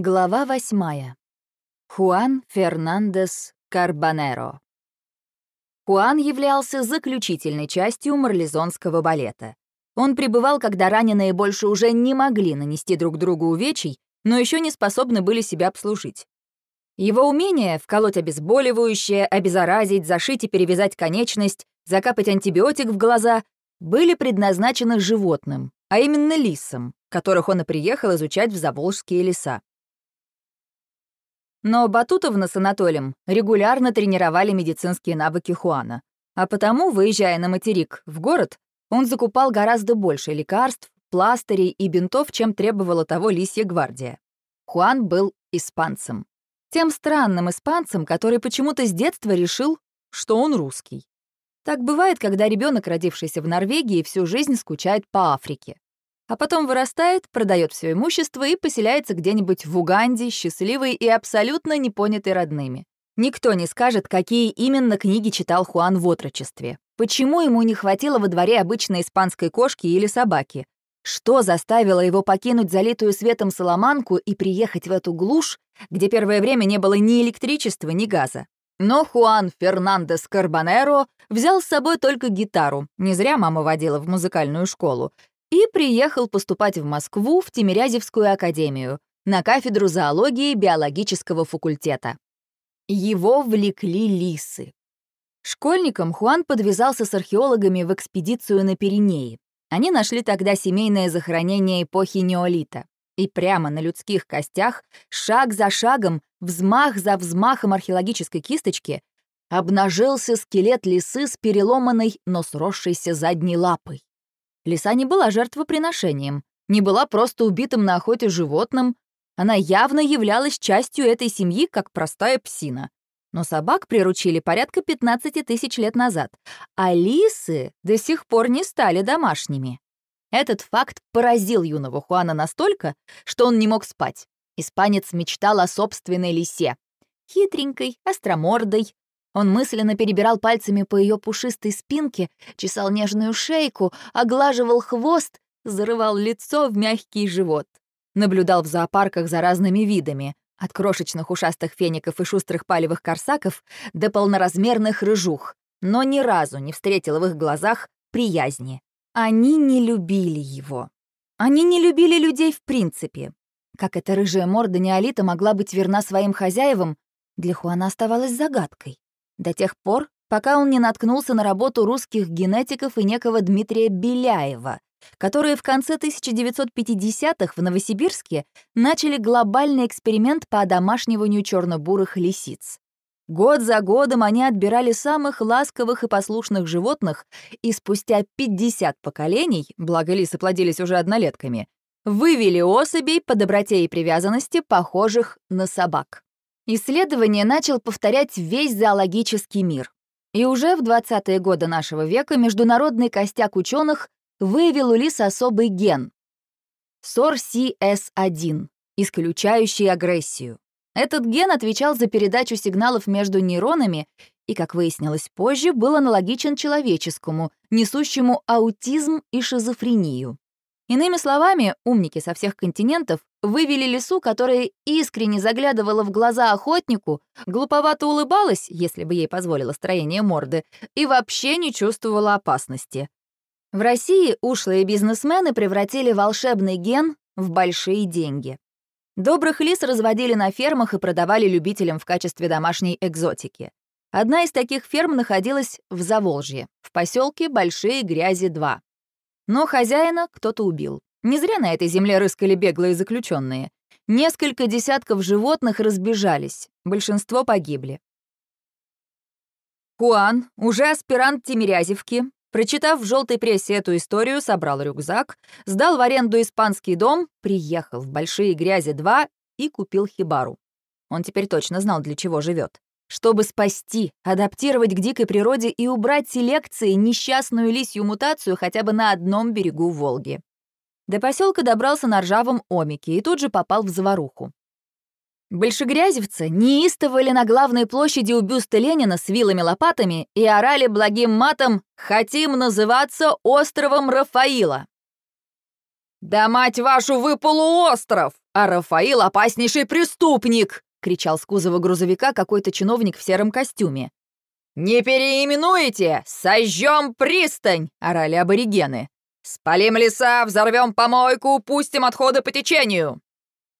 Глава восьмая. Хуан Фернандес Карбонеро. Хуан являлся заключительной частью марлезонского балета. Он пребывал, когда раненые больше уже не могли нанести друг другу увечий, но еще не способны были себя обслужить. Его умение вколоть обезболивающее, обеззаразить, зашить и перевязать конечность, закапать антибиотик в глаза были предназначены животным, а именно лисам, которых он и приехал изучать в Заволжские леса. Но Батутовна с Анатолием регулярно тренировали медицинские навыки Хуана, а потому, выезжая на материк в город, он закупал гораздо больше лекарств, пластырей и бинтов, чем требовала того лисья гвардия. Хуан был испанцем. Тем странным испанцем, который почему-то с детства решил, что он русский. Так бывает, когда ребенок, родившийся в Норвегии, всю жизнь скучает по Африке а потом вырастает, продает все имущество и поселяется где-нибудь в Уганде, счастливый и абсолютно непонятый родными. Никто не скажет, какие именно книги читал Хуан в отрочестве. Почему ему не хватило во дворе обычной испанской кошки или собаки? Что заставило его покинуть залитую светом Соломанку и приехать в эту глушь, где первое время не было ни электричества, ни газа? Но Хуан Фернандес Карбонеро взял с собой только гитару, не зря мама водила в музыкальную школу, и приехал поступать в Москву в Тимирязевскую академию на кафедру зоологии биологического факультета. Его влекли лисы. Школьником Хуан подвязался с археологами в экспедицию на Пиренеи. Они нашли тогда семейное захоронение эпохи неолита. И прямо на людских костях, шаг за шагом, взмах за взмахом археологической кисточки, обнажился скелет лисы с переломанной, но сросшейся задней лапой. Лиса не была жертвоприношением, не была просто убитым на охоте животным, она явно являлась частью этой семьи, как простая псина. Но собак приручили порядка 15 тысяч лет назад, а лисы до сих пор не стали домашними. Этот факт поразил юного Хуана настолько, что он не мог спать. Испанец мечтал о собственной лисе. Хитренькой, остромордой, он мысленно перебирал пальцами по ее пушистой спинке, чесал нежную шейку, оглаживал хвост, зарывал лицо в мягкий живот. Наблюдал в зоопарках за разными видами, от крошечных ушастых феников и шустрых палевых корсаков до полноразмерных рыжух, но ни разу не встретил в их глазах приязни. Они не любили его. Они не любили людей в принципе. Как эта рыжая морда неолита могла быть верна своим хозяевам, для Хуана оставалась загадкой до тех пор, пока он не наткнулся на работу русских генетиков и некого Дмитрия Беляева, которые в конце 1950-х в Новосибирске начали глобальный эксперимент по одомашниванию черно-бурых лисиц. Год за годом они отбирали самых ласковых и послушных животных, и спустя 50 поколений, благо лисы плодились уже однолетками, вывели особей по доброте и привязанности, похожих на собак. Исследование начал повторять весь зоологический мир. И уже в 20-е годы нашего века международный костяк ученых выявил у лис особый ген — SORCS1, исключающий агрессию. Этот ген отвечал за передачу сигналов между нейронами и, как выяснилось позже, был аналогичен человеческому, несущему аутизм и шизофрению. Иными словами, умники со всех континентов вывели лису, которая искренне заглядывала в глаза охотнику, глуповато улыбалась, если бы ей позволило строение морды, и вообще не чувствовала опасности. В России ушлые бизнесмены превратили волшебный ген в большие деньги. Добрых лис разводили на фермах и продавали любителям в качестве домашней экзотики. Одна из таких ферм находилась в Заволжье, в поселке Большие Грязи-2. Но хозяина кто-то убил. Не зря на этой земле рыскали беглые заключенные. Несколько десятков животных разбежались, большинство погибли. Хуан, уже аспирант Тимирязевки, прочитав в желтой прессе эту историю, собрал рюкзак, сдал в аренду испанский дом, приехал в Большие Грязи-2 и купил хибару. Он теперь точно знал, для чего живет чтобы спасти, адаптировать к дикой природе и убрать селекции несчастную лисью мутацию хотя бы на одном берегу Волги. До поселка добрался на ржавом омике и тут же попал в заваруху. Большегрязевцы неистовали на главной площади у бюста Ленина с вилами-лопатами и орали благим матом «Хотим называться островом Рафаила». «Да мать вашу, вы полуостров!» — а Рафаил — опаснейший преступник!» — кричал с кузова грузовика какой-то чиновник в сером костюме. «Не переименуете! Сожжем пристань!» — орали аборигены. «Спалим леса, взорвем помойку, пустим отходы по течению!»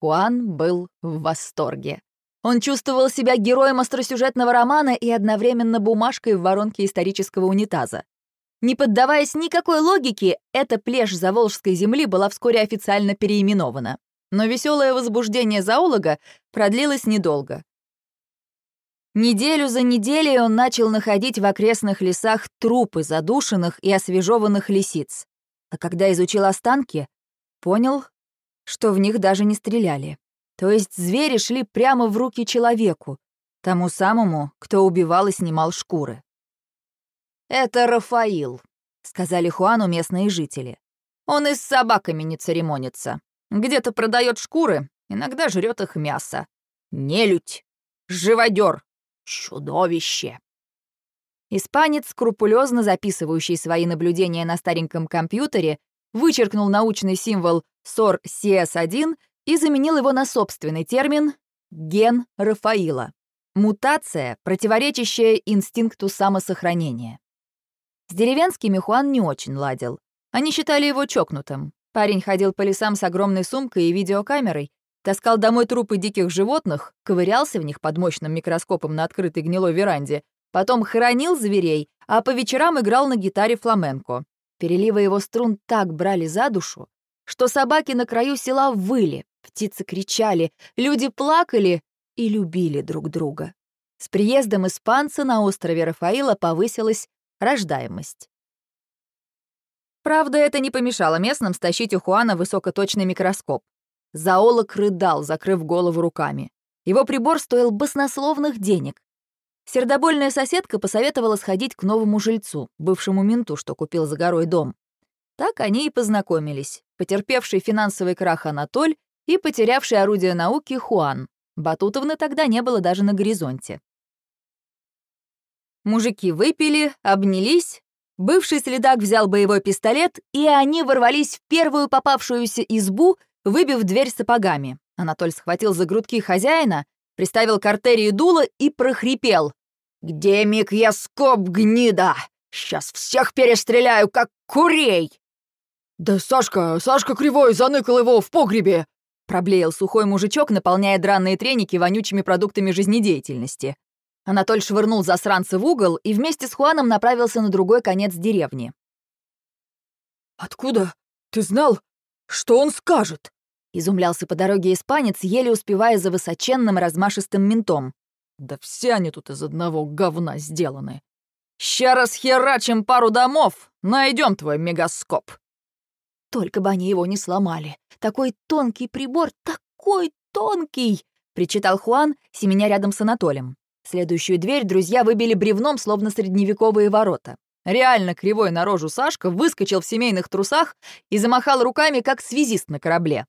Хуан был в восторге. Он чувствовал себя героем остросюжетного романа и одновременно бумажкой в воронке исторического унитаза. Не поддаваясь никакой логике, эта плешь Заволжской земли была вскоре официально переименована. Но веселое возбуждение зоолога продлилось недолго. Неделю за неделей он начал находить в окрестных лесах трупы задушенных и освежеванных лисиц. А когда изучил останки, понял, что в них даже не стреляли. То есть звери шли прямо в руки человеку, тому самому, кто убивал и снимал шкуры. «Это Рафаил», — сказали Хуану местные жители. «Он и с собаками не церемонится. Где-то продает шкуры, иногда жрет их мясо. Нелюдь, живодер, чудовище». Испанец, скрупулезно записывающий свои наблюдения на стареньком компьютере, вычеркнул научный символ SOR-CS1 и заменил его на собственный термин «ген Рафаила» — мутация, противоречащая инстинкту самосохранения. С деревенскими Хуан не очень ладил. Они считали его чокнутым. Парень ходил по лесам с огромной сумкой и видеокамерой, таскал домой трупы диких животных, ковырялся в них под мощным микроскопом на открытой гнилой веранде, потом хоронил зверей, а по вечерам играл на гитаре фламенко. Переливы его струн так брали за душу, что собаки на краю села выли, птицы кричали, люди плакали и любили друг друга. С приездом испанца на острове Рафаила повысилась Рождаемость. Правда, это не помешало местным стащить у Хуана высокоточный микроскоп. Зоолог рыдал, закрыв голову руками. Его прибор стоил баснословных денег. Сердобольная соседка посоветовала сходить к новому жильцу, бывшему менту, что купил за горой дом. Так они и познакомились, потерпевший финансовый крах Анатоль и потерявший орудие науки Хуан. Батутовны тогда не было даже на горизонте. Мужики выпили, обнялись. Бывший следак взял боевой пистолет, и они ворвались в первую попавшуюся избу, выбив дверь сапогами. Анатоль схватил за грудки хозяина, приставил к артерии дуло и прохрипел. «Где микроскоп, гнида? Сейчас всех перестреляю, как курей!» «Да Сашка, Сашка Кривой заныкал его в погребе!» Проблеял сухой мужичок, наполняя дранные треники вонючими продуктами жизнедеятельности. Анатоль швырнул засранца в угол и вместе с Хуаном направился на другой конец деревни. «Откуда? Ты знал, что он скажет?» Изумлялся по дороге испанец, еле успевая за высоченным размашистым ментом. «Да все они тут из одного говна сделаны. Ща расхерачим пару домов, найдем твой мегаскоп». Только бы они его не сломали. Такой тонкий прибор, такой тонкий! — причитал Хуан, семеня рядом с Анатолием. Следующую дверь друзья выбили бревном, словно средневековые ворота. Реально кривой на рожу Сашка выскочил в семейных трусах и замахал руками, как связист на корабле.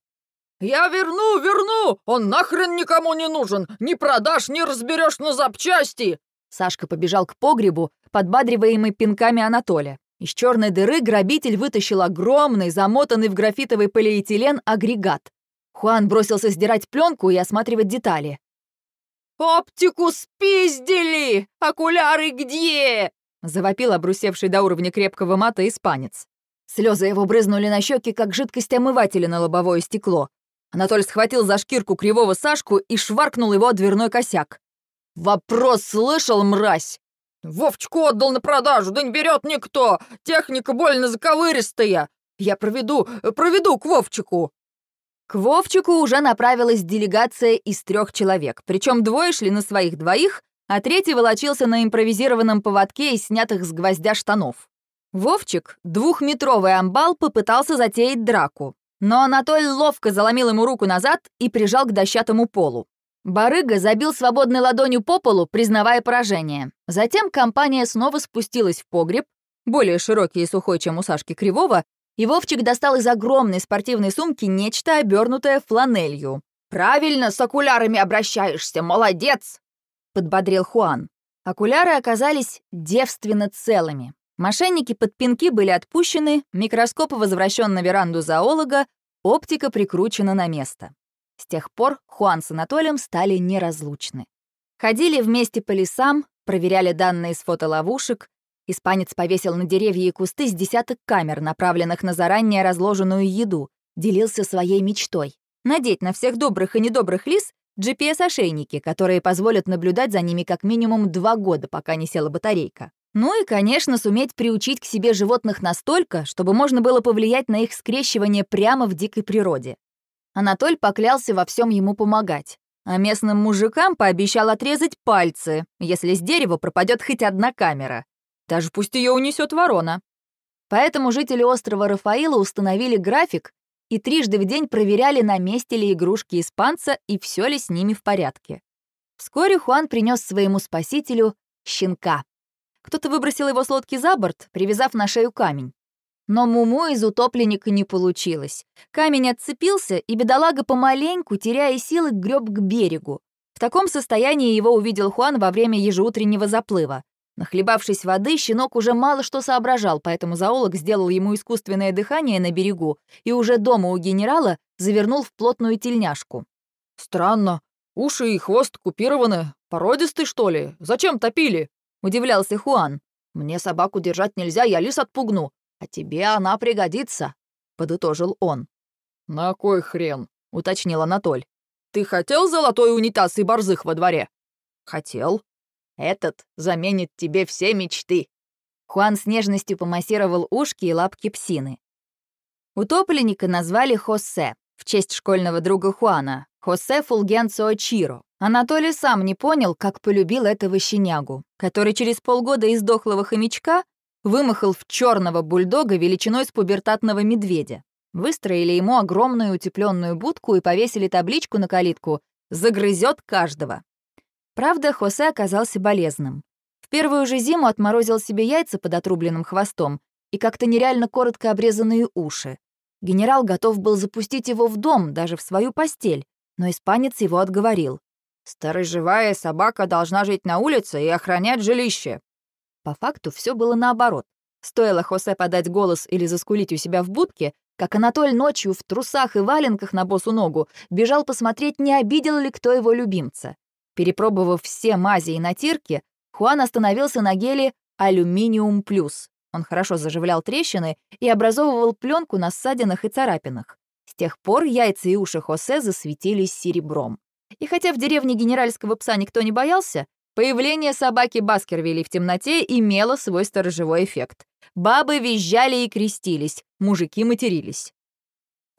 «Я верну, верну! Он нахрен никому не нужен! Не продашь, не разберешь на запчасти!» Сашка побежал к погребу, подбадриваемый пинками Анатолия. Из черной дыры грабитель вытащил огромный, замотанный в графитовый полиэтилен агрегат. Хуан бросился сдирать пленку и осматривать детали. «Оптику спиздили! Окуляры где?» — завопил обрусевший до уровня крепкого мата испанец. Слезы его брызнули на щеки, как жидкость омывателя на лобовое стекло. Анатоль схватил за шкирку кривого Сашку и шваркнул его о дверной косяк. «Вопрос слышал, мразь? Вовчку отдал на продажу, да не берет никто! Техника больно заковыристая! Я проведу, проведу к Вовчику!» К Вовчику уже направилась делегация из трех человек, причем двое шли на своих двоих, а третий волочился на импровизированном поводке из снятых с гвоздя штанов. Вовчик, двухметровый амбал, попытался затеять драку, но Анатолий ловко заломил ему руку назад и прижал к дощатому полу. Барыга забил свободной ладонью по полу, признавая поражение. Затем компания снова спустилась в погреб, более широкий и сухой, чем у Сашки Кривого, и Вовчик достал из огромной спортивной сумки нечто, обернутое фланелью. «Правильно с окулярами обращаешься, молодец!» — подбодрил Хуан. Окуляры оказались девственно целыми. Мошенники под пинки были отпущены, микроскоп возвращен на веранду зоолога, оптика прикручена на место. С тех пор Хуан с Анатолием стали неразлучны. Ходили вместе по лесам, проверяли данные с фотоловушек. Испанец повесил на деревья и кусты с десяток камер, направленных на заранее разложенную еду, делился своей мечтой. Надеть на всех добрых и недобрых лис GPS-ошейники, которые позволят наблюдать за ними как минимум два года, пока не села батарейка. Ну и, конечно, суметь приучить к себе животных настолько, чтобы можно было повлиять на их скрещивание прямо в дикой природе. Анатоль поклялся во всем ему помогать, а местным мужикам пообещал отрезать пальцы, если с дерева пропадет хоть одна камера. Даже пусть ее унесет ворона. Поэтому жители острова Рафаила установили график и трижды в день проверяли, на месте ли игрушки испанца и все ли с ними в порядке. Вскоре Хуан принес своему спасителю щенка. Кто-то выбросил его с лодки за борт, привязав на шею камень. Но Муму из утопленника не получилось. Камень отцепился, и бедолага помаленьку, теряя силы, греб к берегу. В таком состоянии его увидел Хуан во время ежеутреннего заплыва. Нахлебавшись воды, щенок уже мало что соображал, поэтому зоолог сделал ему искусственное дыхание на берегу и уже дома у генерала завернул в плотную тельняшку. «Странно. Уши и хвост купированы. Породистый, что ли? Зачем топили?» — удивлялся Хуан. «Мне собаку держать нельзя, я лис отпугну. А тебе она пригодится», — подытожил он. «На кой хрен?» — уточнил Анатоль. «Ты хотел золотой унитаз и борзых во дворе?» «Хотел. Этот заменит тебе все мечты». Хуан с нежностью помассировал ушки и лапки псины. Утопленника назвали Хосе в честь школьного друга Хуана, Хосе Фулгенцо Чиро. Анатолий сам не понял, как полюбил этого щенягу, который через полгода из дохлого хомячка вымахал в черного бульдога величиной с пубертатного медведя. Выстроили ему огромную утепленную будку и повесили табличку на калитку «Загрызет каждого». Правда, Хосе оказался болезным. В первую же зиму отморозил себе яйца под отрубленным хвостом и как-то нереально коротко обрезанные уши. Генерал готов был запустить его в дом, даже в свою постель, но испанец его отговорил. Сторожевая собака должна жить на улице и охранять жилище. По факту все было наоборот. Стоило Хосе подать голос или заскулить у себя в будке, как Анатоль ночью в трусах и валенках на босу ногу бежал посмотреть, не обидел ли кто его любимца. Перепробовав все мази и натирки, Хуан остановился на геле «Алюминиум плюс». Он хорошо заживлял трещины и образовывал пленку на ссадинах и царапинах. С тех пор яйца и уши Хосе засветились серебром. И хотя в деревне генеральского пса никто не боялся, появление собаки Баскервилей в темноте имело свой сторожевой эффект. Бабы визжали и крестились, мужики матерились.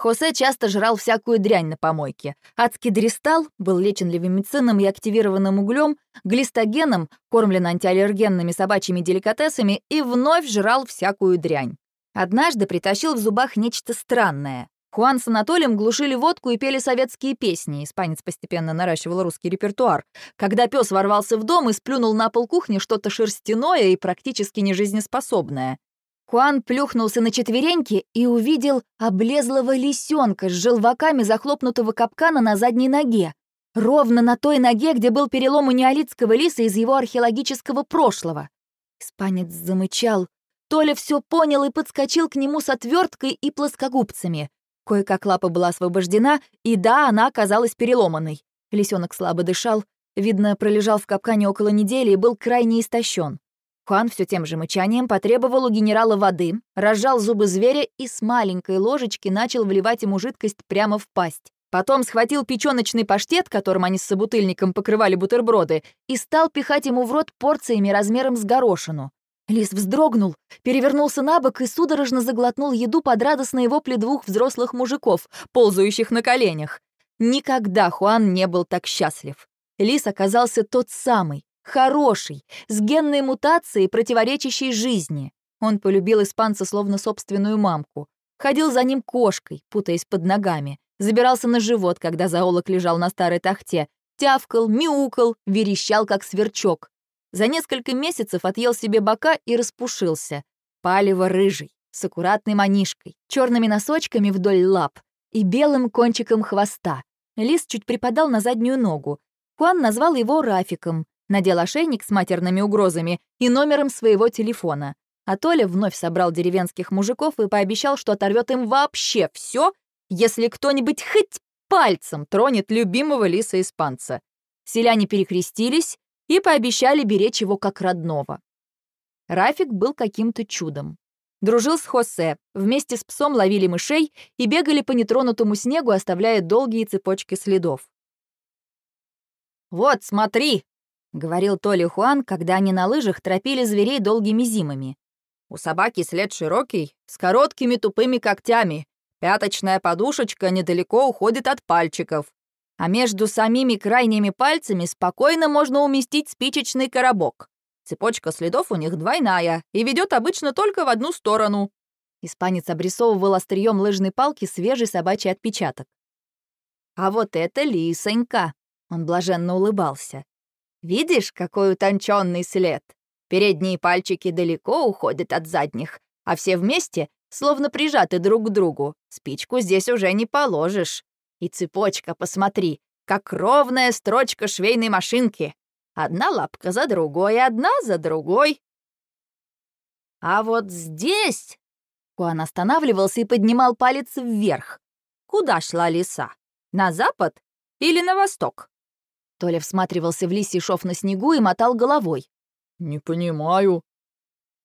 Хосе часто жрал всякую дрянь на помойке. Адский дристал был лечен левимицином и активированным углем, глистогеном, кормлен антиаллергенными собачьими деликатесами и вновь жрал всякую дрянь. Однажды притащил в зубах нечто странное. Хуан с Анатолием глушили водку и пели советские песни. Испанец постепенно наращивал русский репертуар. Когда пес ворвался в дом и сплюнул на пол кухни что-то шерстяное и практически нежизнеспособное. Хуан плюхнулся на четвереньки и увидел облезлого лисенка с желваками захлопнутого капкана на задней ноге. Ровно на той ноге, где был перелом у неолитского лиса из его археологического прошлого. Испанец замычал. Толя все понял и подскочил к нему с отверткой и плоскогубцами. Кое-как лапа была освобождена, и да, она оказалась переломанной. Лисенок слабо дышал, видно, пролежал в капкане около недели и был крайне истощен. Хуан все тем же мычанием потребовал у генерала воды, разжал зубы зверя и с маленькой ложечки начал вливать ему жидкость прямо в пасть. Потом схватил печёночный паштет, которым они с собутыльником покрывали бутерброды, и стал пихать ему в рот порциями размером с горошину. Лис вздрогнул, перевернулся на бок и судорожно заглотнул еду под радостные вопли двух взрослых мужиков, ползающих на коленях. Никогда Хуан не был так счастлив. Лис оказался тот самый, хороший, с генной мутацией, противоречащей жизни. Он полюбил испанца словно собственную мамку. Ходил за ним кошкой, путаясь под ногами. Забирался на живот, когда зоолог лежал на старой тахте. Тявкал, мяукал, верещал, как сверчок. За несколько месяцев отъел себе бока и распушился. Палево-рыжий, с аккуратной манишкой, черными носочками вдоль лап и белым кончиком хвоста. Лис чуть припадал на заднюю ногу. Хуан назвал его Рафиком, надел ошейник с матерными угрозами и номером своего телефона. А Толя вновь собрал деревенских мужиков и пообещал, что оторвет им вообще все, если кто-нибудь хоть пальцем тронет любимого лиса-испанца. Селяне перекрестились и пообещали беречь его как родного. Рафик был каким-то чудом. Дружил с Хосе, вместе с псом ловили мышей и бегали по нетронутому снегу, оставляя долгие цепочки следов. «Вот, смотри!» — говорил Толи Хуан, когда они на лыжах тропили зверей долгими зимами. «У собаки след широкий, с короткими тупыми когтями. Пяточная подушечка недалеко уходит от пальчиков. А между самими крайними пальцами спокойно можно уместить спичечный коробок. Цепочка следов у них двойная и ведет обычно только в одну сторону. Испанец обрисовывал острием лыжной палки свежий собачий отпечаток. «А вот это лисонька!» — он блаженно улыбался. «Видишь, какой утонченный след? Передние пальчики далеко уходят от задних, а все вместе словно прижаты друг к другу. Спичку здесь уже не положишь. И цепочка, посмотри, как ровная строчка швейной машинки. Одна лапка за другой, одна за другой. А вот здесь... Куан останавливался и поднимал палец вверх. Куда шла лиса? На запад или на восток? Толя всматривался в лисий шов на снегу и мотал головой. «Не понимаю».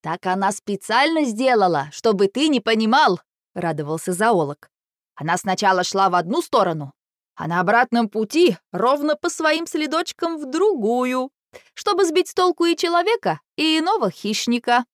«Так она специально сделала, чтобы ты не понимал», — радовался зоолог. «Она сначала шла в одну сторону, а на обратном пути ровно по своим следочкам в другую, чтобы сбить с толку и человека, и иного хищника.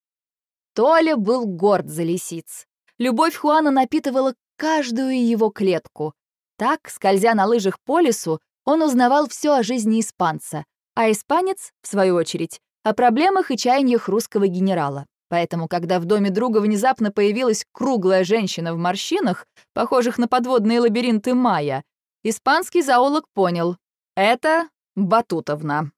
Толя был горд за лисиц. Любовь Хуана напитывала каждую его клетку. Так, скользя на лыжах по лесу, он узнавал все о жизни испанца, а испанец, в свою очередь, о проблемах и чаяниях русского генерала. Поэтому, когда в доме друга внезапно появилась круглая женщина в морщинах, похожих на подводные лабиринты Майя, Испанский зоолог понял — это Батутовна.